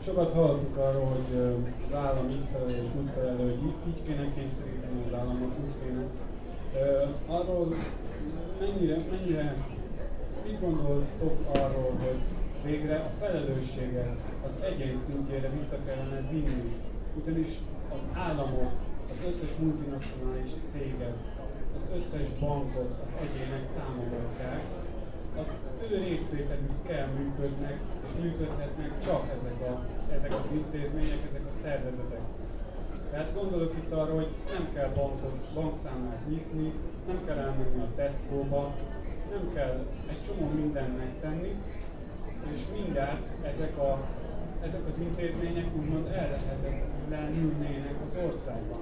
Sokat hallottuk arról, hogy az állam így felel és úgy felel, hogy így, így kéne kényszeríteni az államot, úgy kéne. Arról mennyire, mennyire, mit gondoltok arról, hogy végre a felelősséget az egyén szintjére vissza kellene vinni, ugyanis az államot, az összes multinacionális céget, az összes bankot az egyének támogatják, az ő részvételükkel működnek, és működhetnek csak ezek, a, ezek az intézmények, ezek a szervezetek. Tehát gondolok itt arra, hogy nem kell bankot, bankszámlát nyitni, nem kell elmenni a Tesco-ba, nem kell egy csomó mindent megtenni, és mindjárt ezek, a, ezek az intézmények úgymond ellehetetlenülnének az országban.